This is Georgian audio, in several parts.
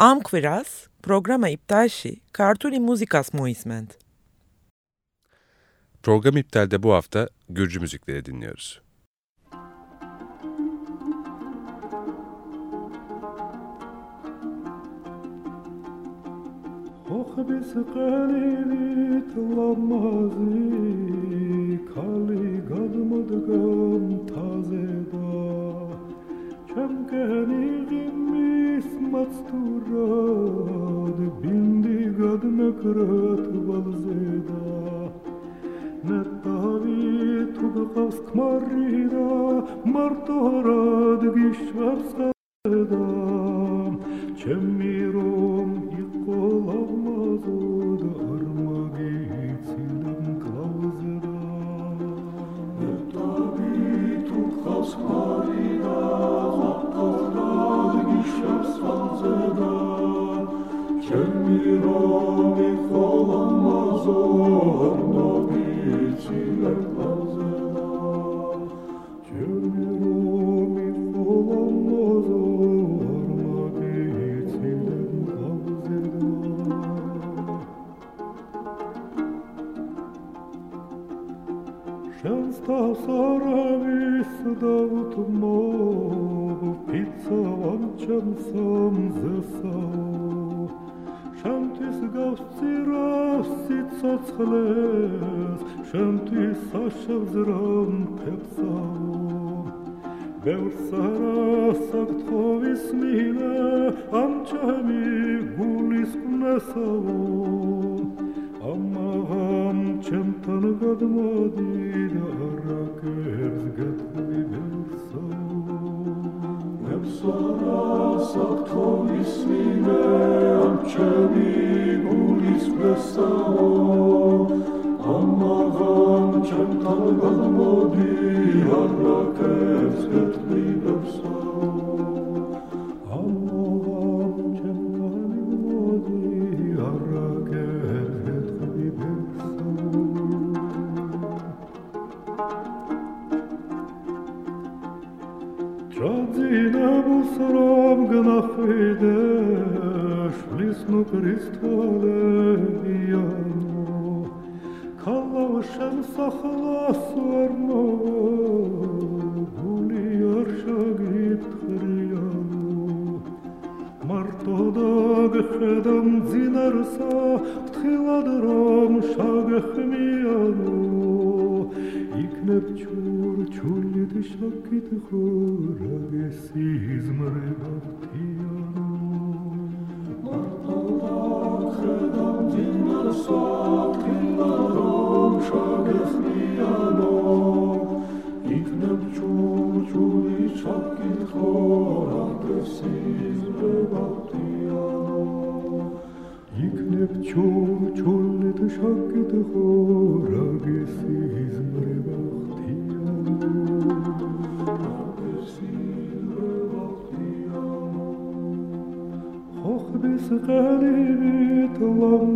Am quiras programa iptalşi kartuli muzikas muisment. Program iptalde bu hafta Gürcü müzikleri dinliyoruz. Hohbis qalini tlamazni kali gadmadgam tazeda çemkeni gim مستورات بندی گد نکرت والزیدا نتاوی تو بقاس کماریدا مرتورات گیشاب سدا چمیروم یقولم مزود ارمگی سیلم کلوزدا نتاوی تو بقاس کماریدا მარტორად გიშვებს ვალზე და ჩემი ფიცავამ ჩემს ამზესაო შენთვის გავსწირავს სიცოცხლეს შენთვის საშევზრამ ფებსაო ბევრს არასაკთხოვის მინე ამ ჩემი გულის ყნესაო ამაღამ ჩემთან გადმოდი sagt, komm, iss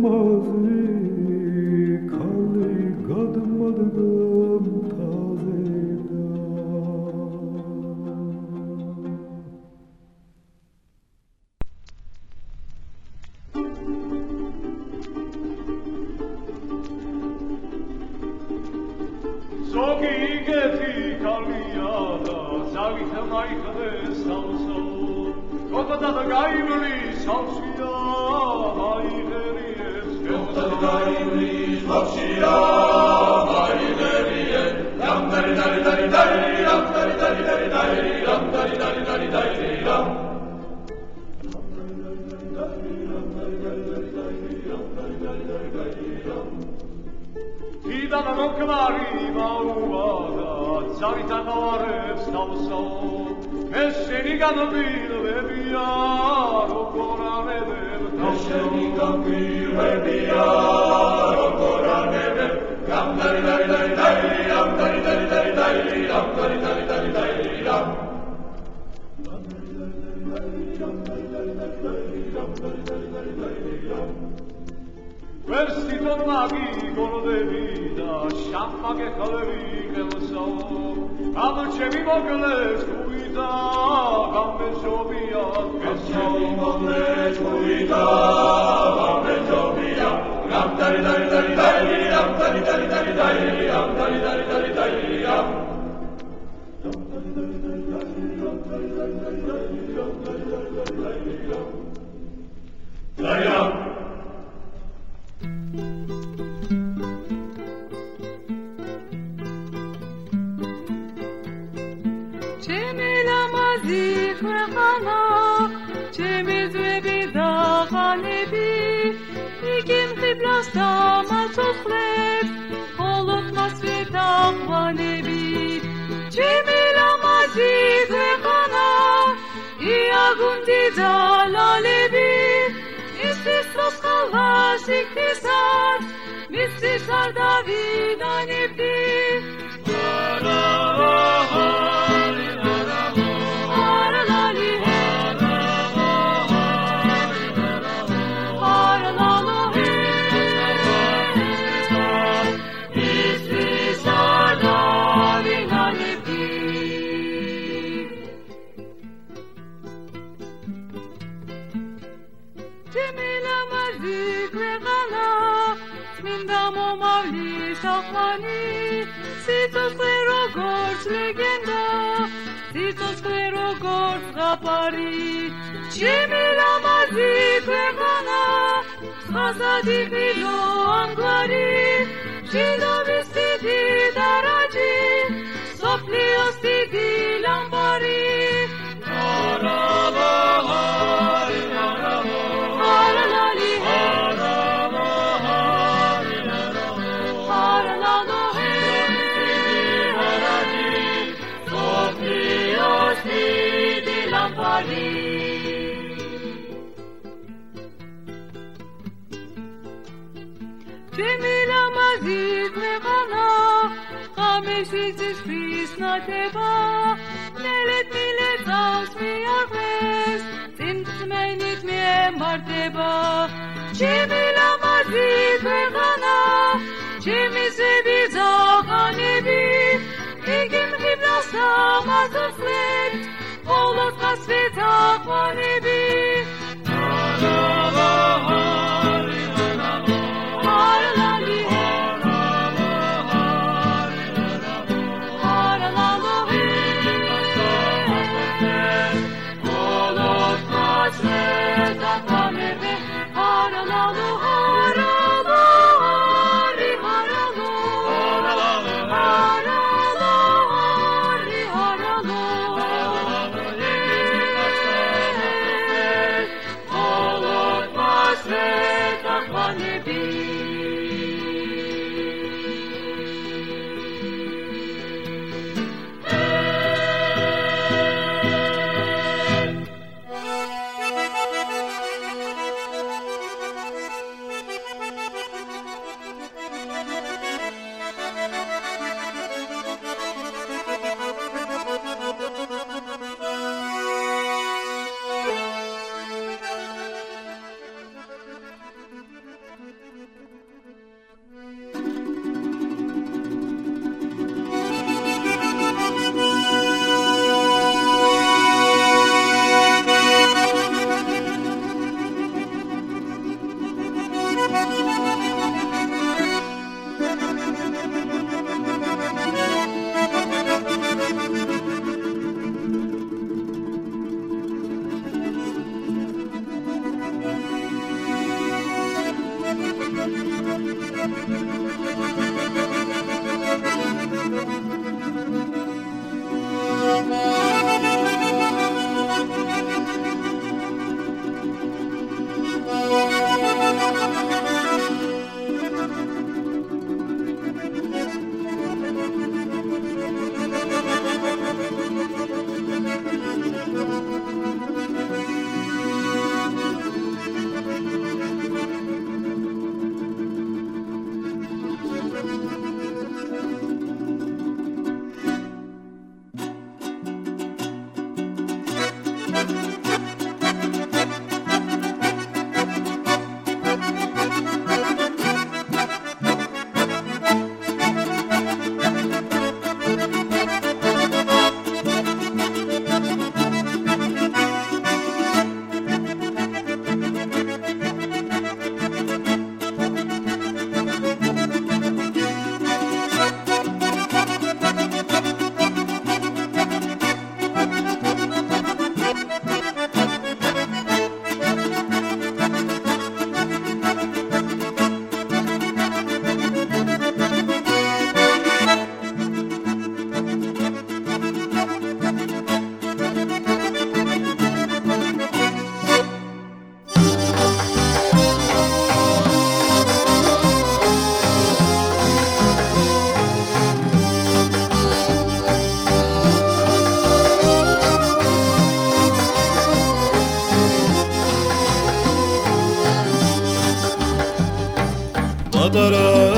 Mavri kaldı gadmadı ამ ჩემი მოგლეს კუიდა გამბეშობია ეს ჩემი მოგლეს ჩემი ლამაზი ქვეყანა ჩემი ძვები და ხანები იგი მხიბლავს და მასოხლებს ხოლოდ მასვე დაყვანები ჩემი ლამაზი ქვეყანა იაგუნდი და ლალები ისის მოსყალა სიქთისად როგორც ლეგენდა სიცოცხლე როგორც ზღაპარი ჩემი ლამაზი ქვეყანა ხაზადი ხილო ამგვარი. შინობის დიდი დარაჯი სოფლიოს დიდი ლამბარი hali Cemil amaziz nevana Kameşiziz fisna teba Nelet milet azmi arves Zimtmenit miye marteba Cemil amaziz nevana Cemize bizaga nebi İgim hibla samaz aflet Svetopore Bih. da da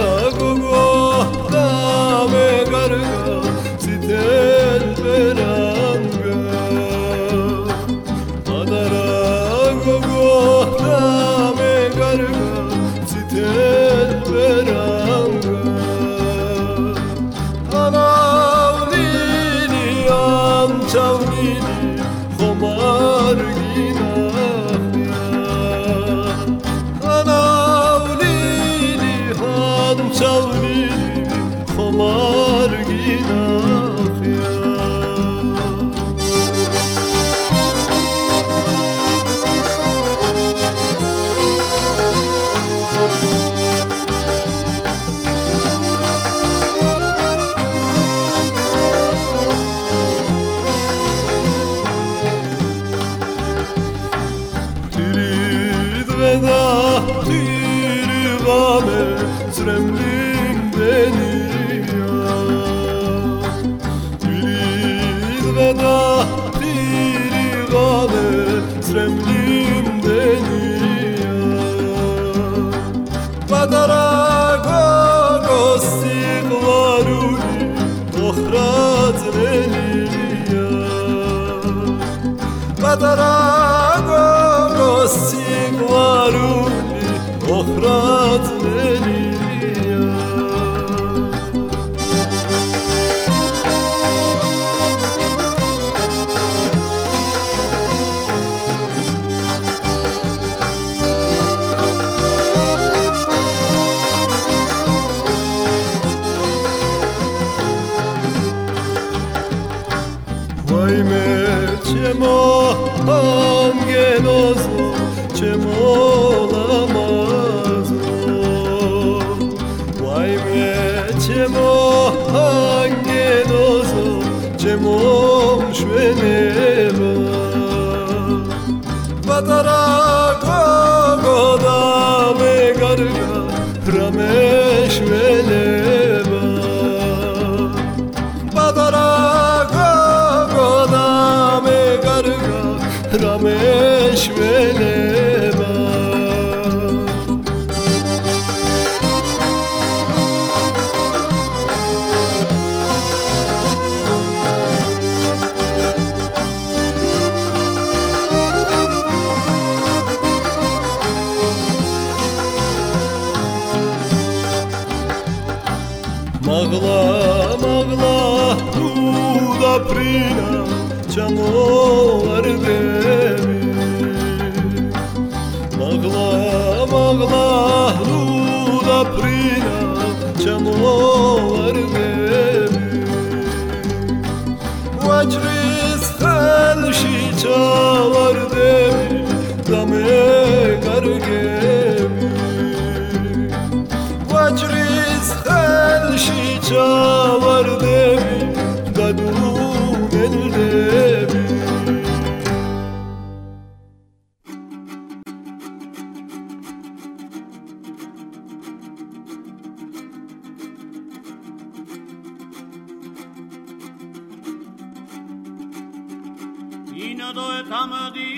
ინადო ეთამდი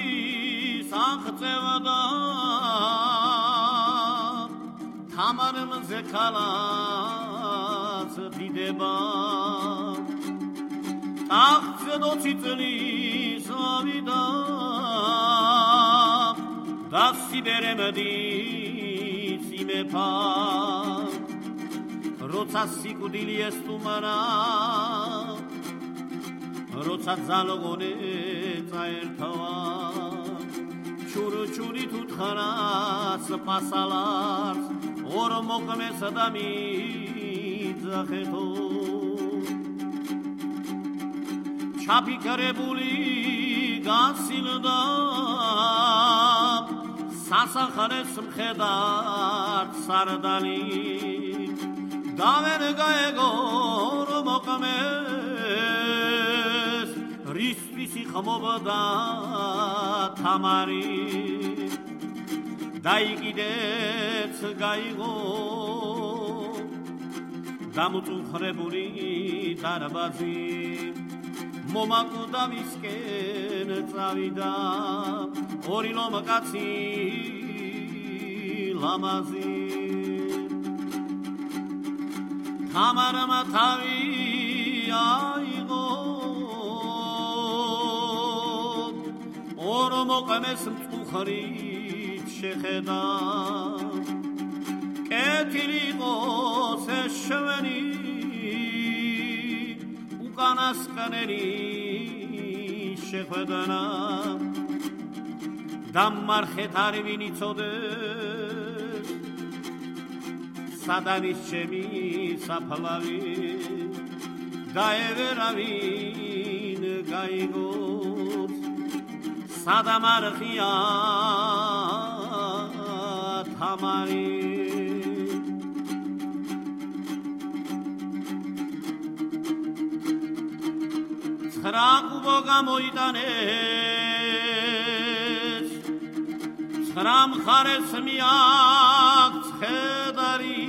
სანხწევდა თამარ მზე ქალაც დიდება. ტახტზე დოცი წლის ავიდა და სიბერემდი სიმეფა როცა სიკვდილი ესტუმარა როცა ძალოგონე წაერთავა ჩურო ჩური თუთხარას პასალარს ორ მოკმეს ადამი ძახეთო ჩაფიქრებული გასილდა სასახარეს მხედარ სარდალი. დავენ გაეგო რომ მოკმეს რისთვის ხმობდა თამარი. დაიგიდეც გაიგო დამუწუხრებული დარბაზი. მომაკვდა მისკენ წავიდა ორი ლომკაცი ლამაზი. თამარმა თავი აიღო მოყმეს მწუხრით შეხედა. კეთილი ყოს ეშვენი უკანასკნელი შეხედანა დამარხეთ არ ვინიცოდეს სადანის ჩემი საფლავი. დაევერავინ გაიგოს სადამარხია თამარი. ცხრაკუბო გამოიტანეს ცხრამ ხარეს მიაქ ხედარი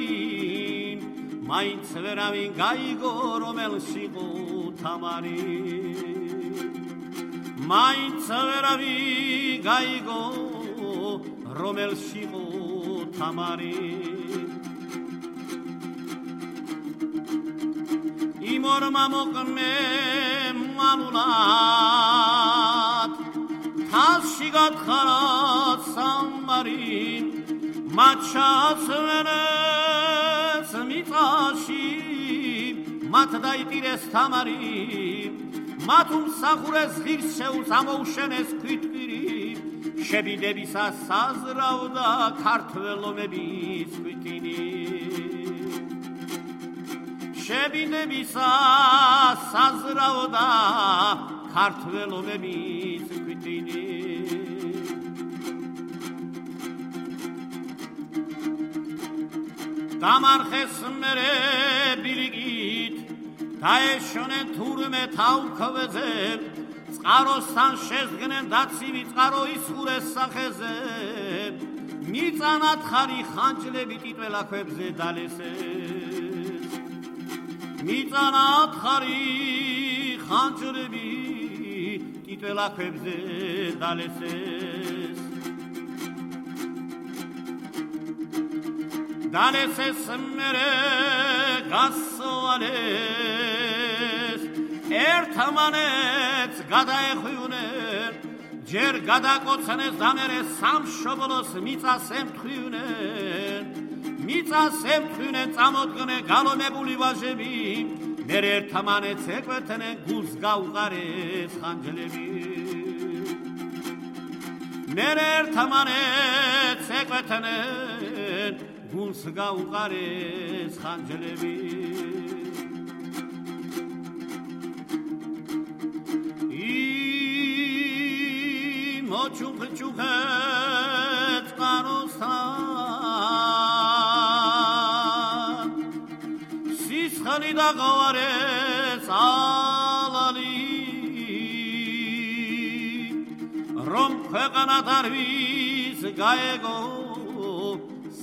მაინც ვერავინ გაიგო რომელში ყო თამარი მაინც ვერავინ გაიგო რომელში ყო თამარი. იმორმა მოკმე მალულად თასში გათხარა სამარი მაჩას ვენეს მიწაში მათ დაიტირეს თამარი მათ უმსახურეს ღირს შეუს ამოუშენეს ქვითკირი შებიდებისა საზრავდა ქართველომების ქვითინი შებინებისა საზრავდა ქართველობების ქვითინი დამარხეს მერე ბილიგით დაეშონენ თურმე თავქვეზე წყაროსთან შეზგნენ დაცივი წყარო ისხურეს სახეზე. მიწანათ ხარი ხანჯლები ტიტველა ქვებზე დალესეს მიწანათ ხარი ხანჯრები ტიტველაქვებზე დალესეს. დალესეს მერე გასვალეს ერთმანეთს გადაეხვიუნენ ჯერ გადაკოცნეს დამერე სამშობლოს მიწას ემთხიუნენ მიწას ემთვინე წამოდგნე გალონებული ვაჟები მე ერთმანეთს ეკვეთნე გულს გაუყარეს ხანჯლები. მე ერთმანეთს ეკვეთნე გულს გაუყარეს ხანჯლები. მოჩუქ-ჩუქეთ წყაროსთან სისხლი დაღوارეს ალალი რომ ქვეყანად არ ვის გაეგო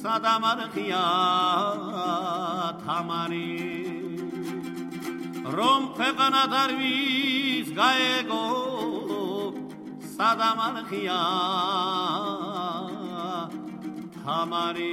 სადამარხია თამარი რომ ქვეყანა დარვის გაეგო სადამარხია თამარი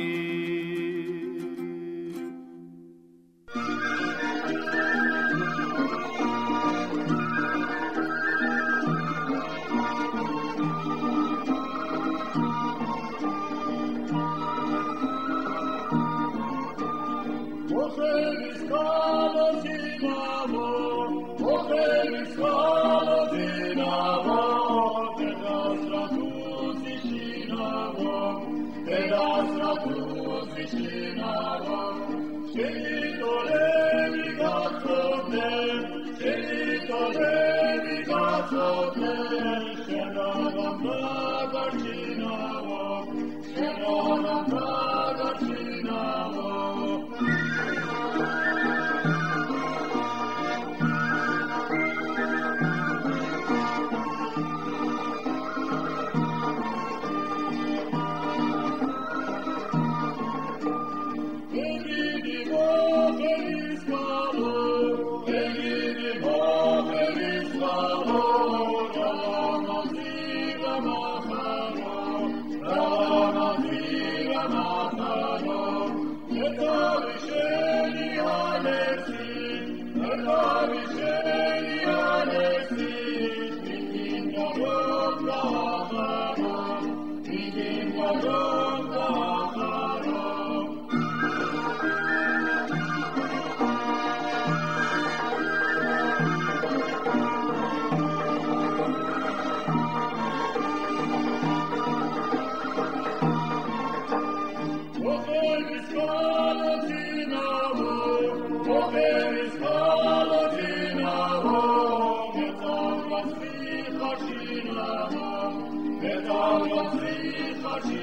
Amen.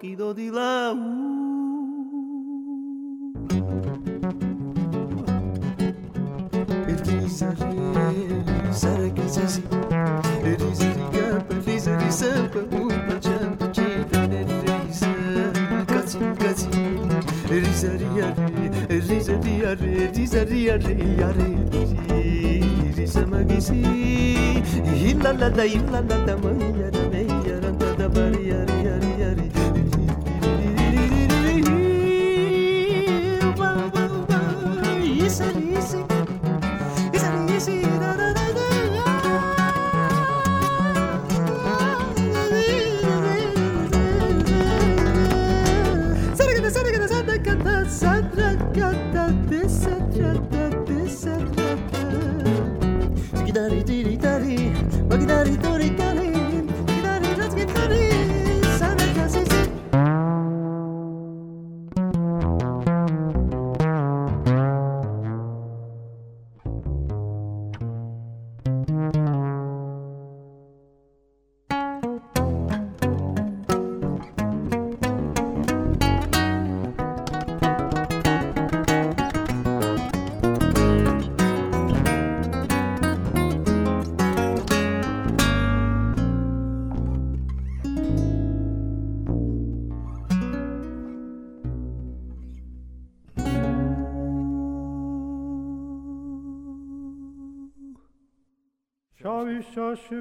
poquito de la Rize diyarı, Rize diyarı, Rize diyarı, yarı Rize magisi, hillala da hillala da mı yarı, yarı da da var yarı, yarı, yarı Isa świeci.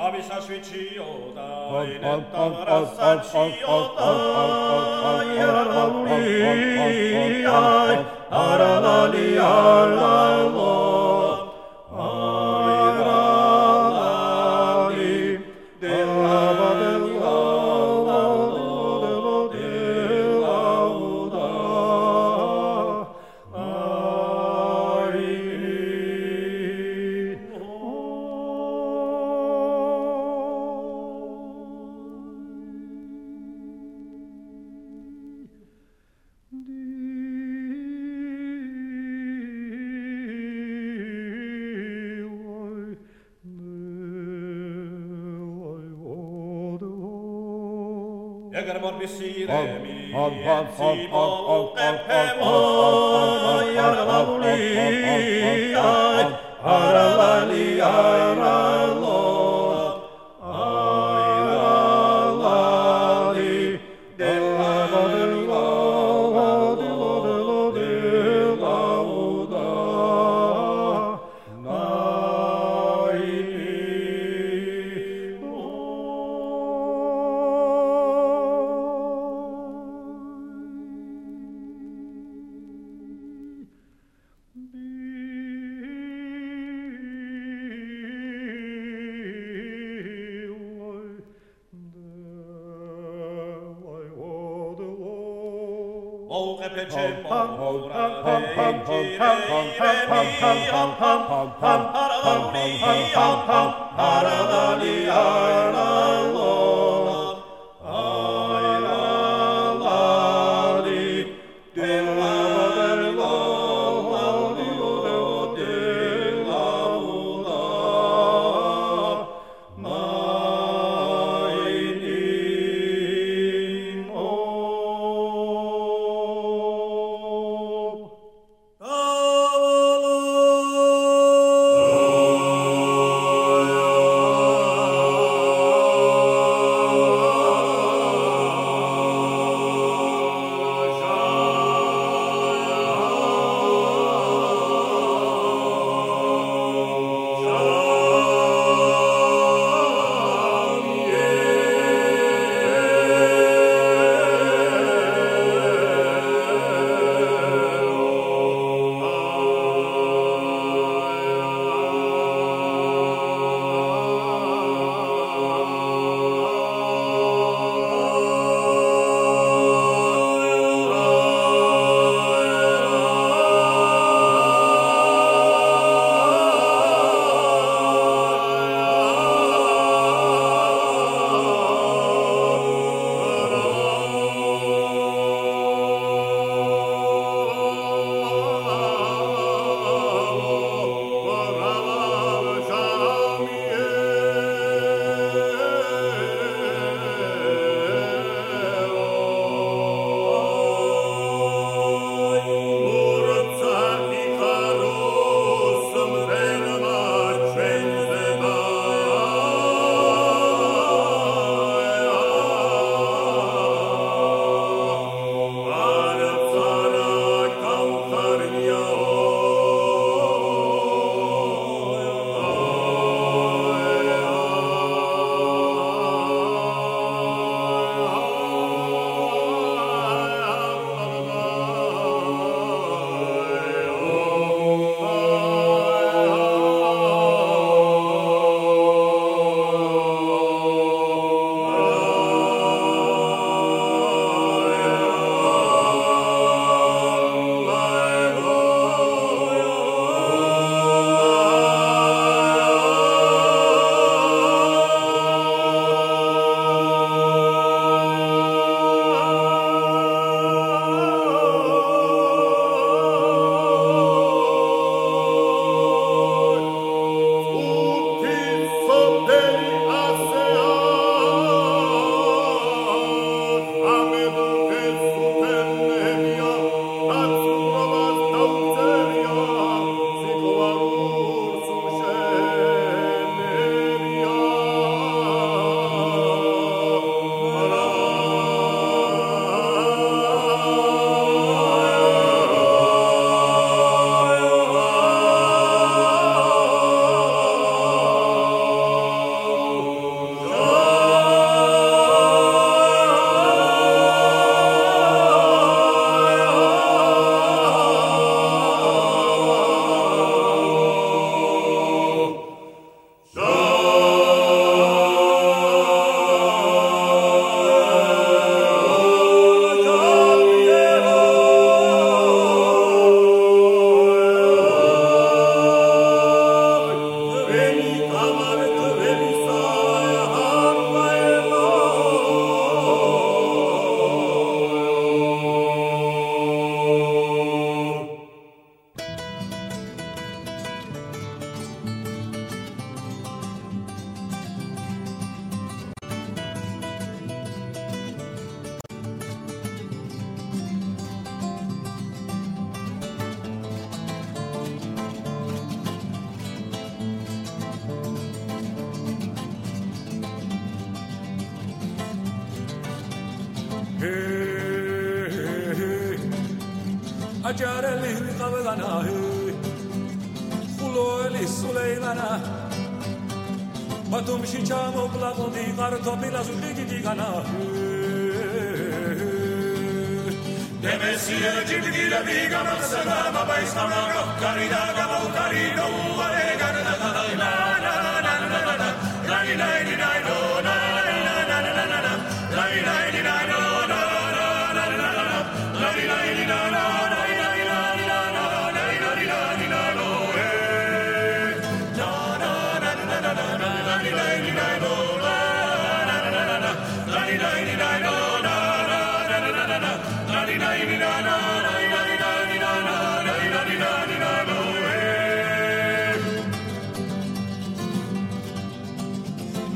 Savisa sveciodai, nettavara saciodai, Aralaliai, aralaliai, aralaliai, hum, hum, hum, hum, hum,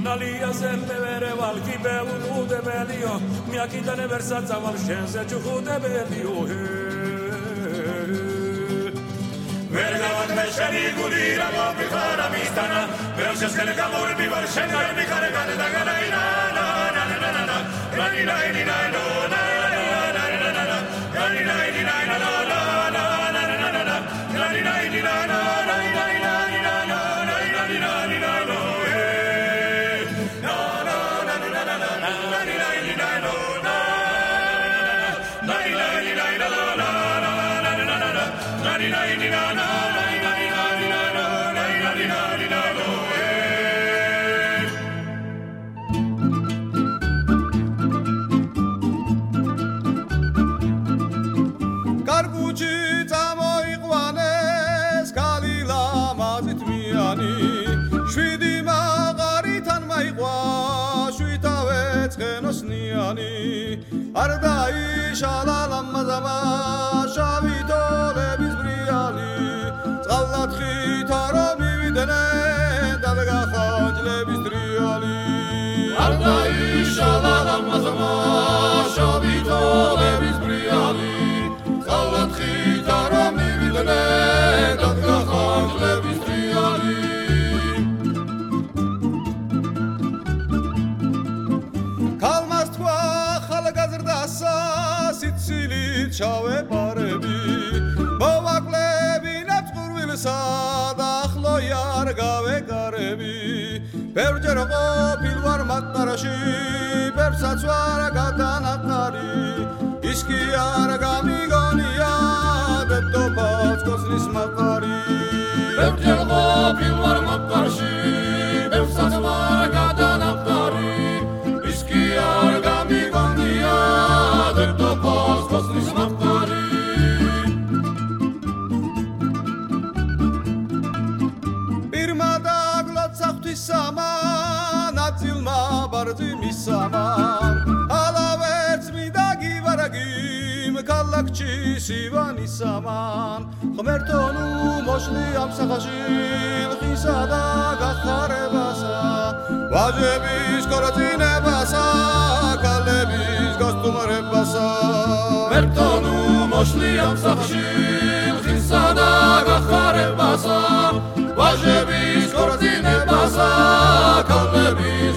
ნალია ზემბერე ვალკი ბეუნუდებელიო მიაკიტანე ვერსაძავალ შენზე ჩუხუდებელიო ვერ გავადგმე შენი გული რა მოვიხარ ამისთანა ვერ შესკენ გამორები ვარ შენ არ მიხარ განედაგანაინა ნანა ნანა ნანა ნანა ნანა არ დაიშალა ლამაზმა შაბითოლების ბრიალი ძალად ხითა რომ მივიდნენ დადგა ხანძლების ტრიალი ქალმას თქვა ხალგაზრდასა სიცილით ჩავეპარები მოვაკლებინა წყურვილსა და ახლო არ გავეკარები ბევრჯერ ყოფილვარ მატარაში, ბევრსაც ვარ გადანა სივანი სამან ღმერთონუ მოშლი ამ სახაში ხისა და გახარებასა ვაჟების კოროძინებასა კალების გასტუმრებასა ღმერთონუ მოშლი ამ სახაში ხისა და გახარებასა ვაჟების კოროძინებასა კალების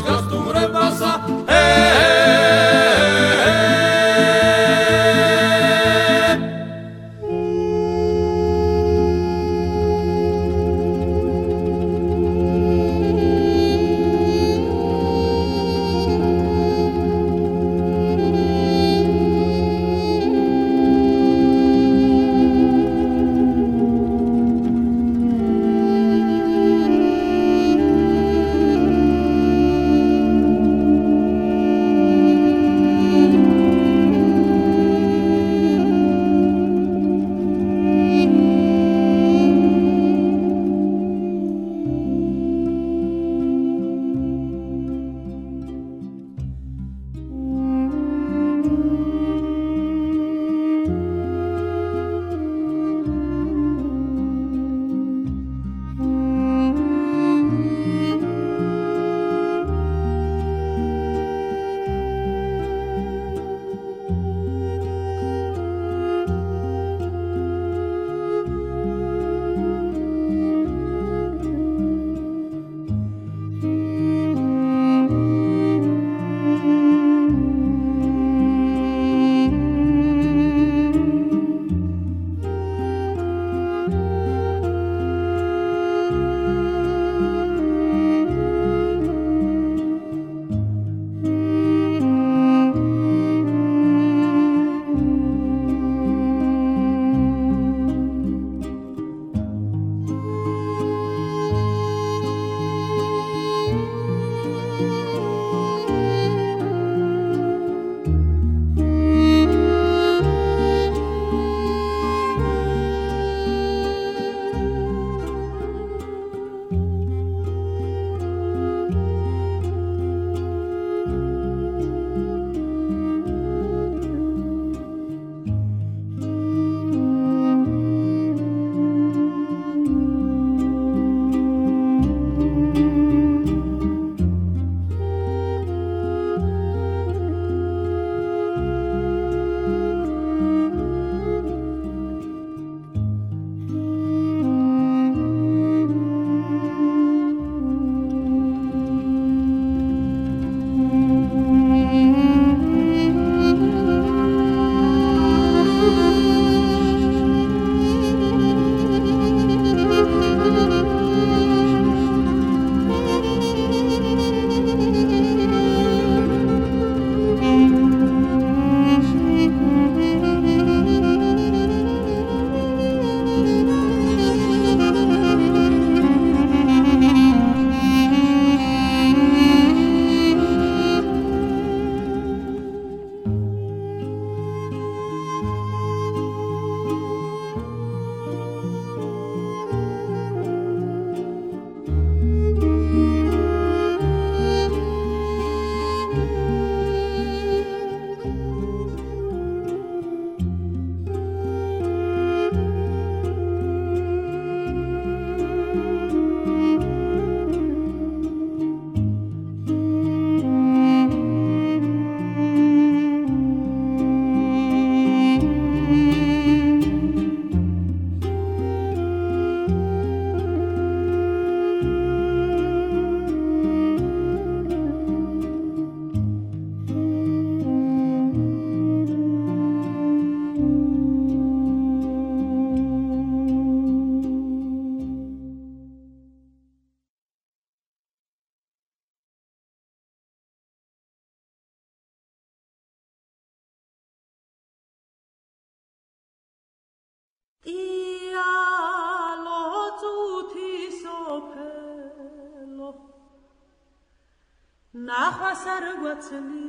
გვაცლი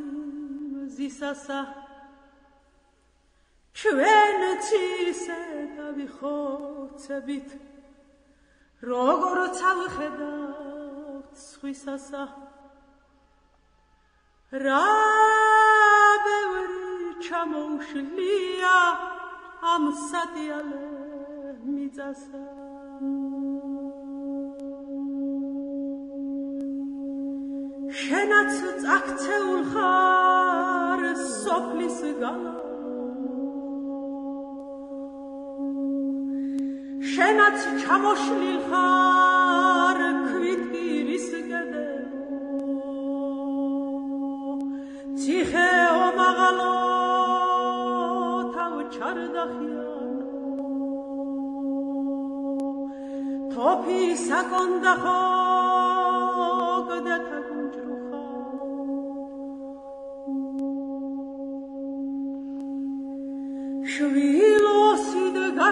ზისასა ჩვენ ცისე დავიხოცებით როგორ წავხედავთ სხვისასა. რა ბევრი ჩამოუშლია ამ სადიალე მიწასა შენაც წაქცეულ ხარ სოფლის გალა შენაც ჩამოშლილ ხარ ქვითკირის გედე ციხე ომაღალო თავ ჩარდახიანო. თოფი საკონდა ხო გდათა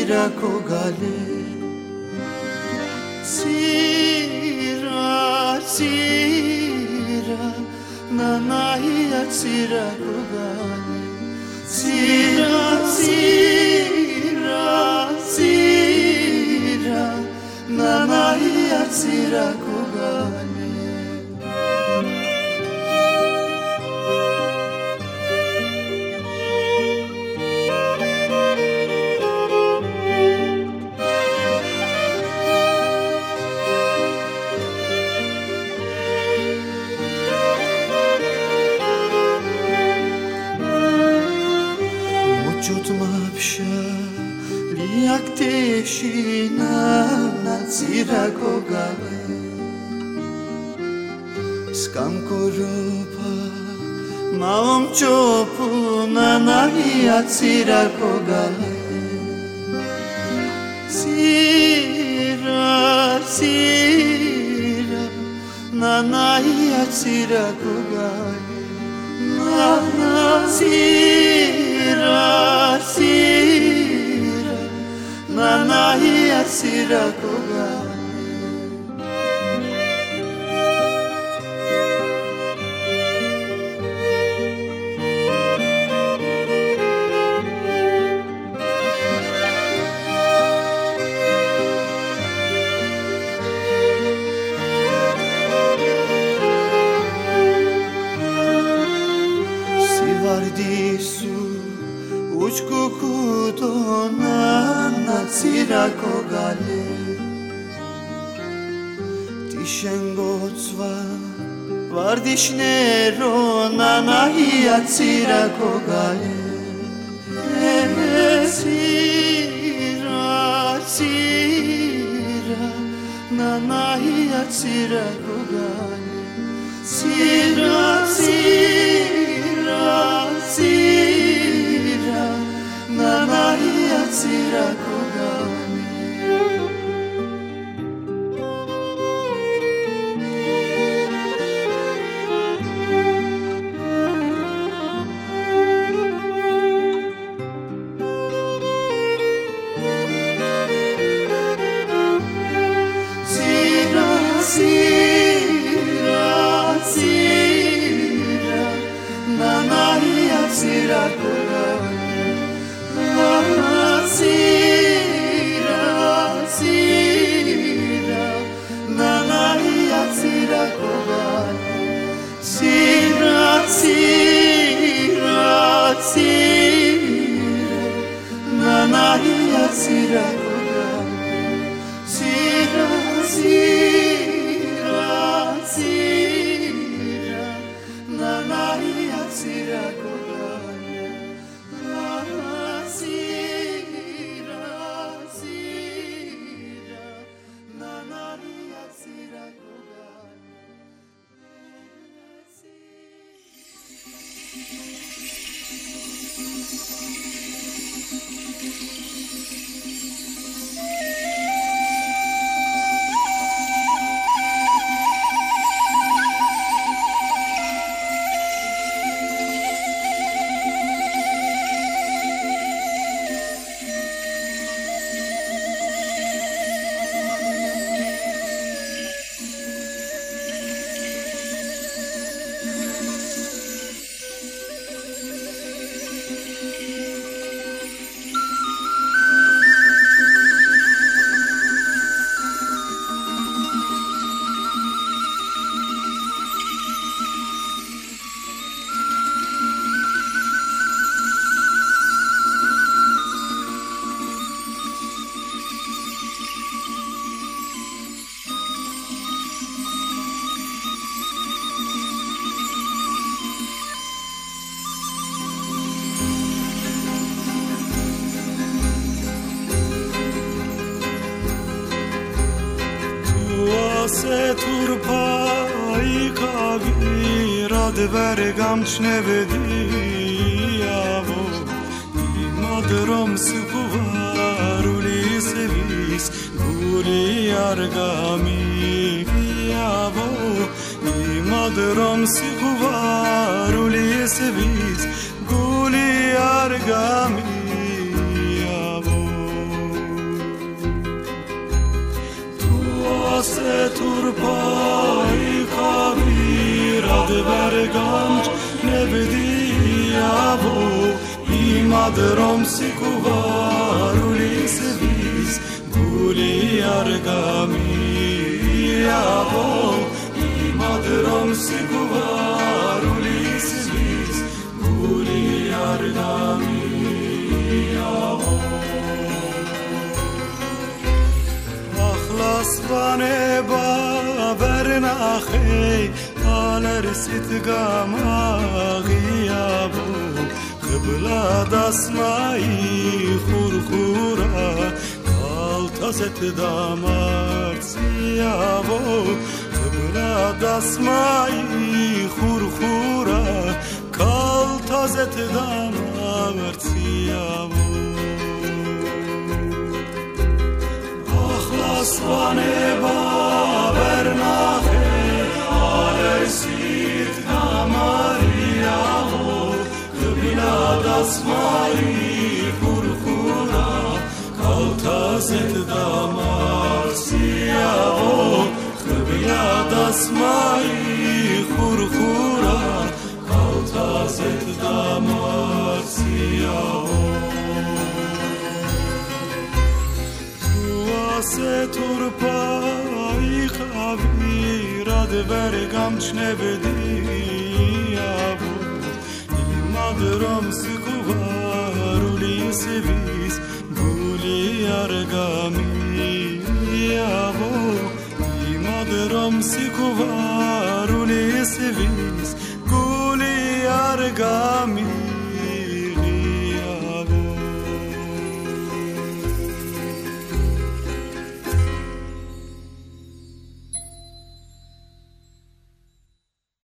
Siracogale Sira, Sira Nanahia Siracogale Sira, Sira, Sira Nanahia Siracogale peşine ziragogale Skam korupa maom çopuna navia ziragogale Sira, sira, nanaya ziragogale Nana, sira, sira ماما هي سيركوغا Księgoctwa Wardiśnero na nahia cira kogaje Cira, cira na nahia cira kogaje Cira, cira, cira na nahia cira kogaje გამჩნევდიავო იმად რომ სიყვარული სევის გული არ გამიავო იმად რომ სიყვარული სევის იმად რომ სიყვარულის ვის გული არ გამიავო იმად რომ სიყვარულის ვის გული არ გამიავო ახლას ვანება ვერ ნახე ალერსით გამაღიაბო ხბლა დასმაი ხურხურა კალთაზეთ დამარციაბო ხბლა დასმაი ხურხურა კალთაზეთ დამარციაბო ახლას ვანება ვერ ნახე sit Maria o Kaltazet da marsia o Kbina das mai furfura Kaltazet da marsia o Tu turpa იქავი რად ვერ გამჩნევდი აბო იმად რომ სიყვარული ისევის გული არ გამიავო იმად რომ სიყვარული ისევის გული არ გამიავო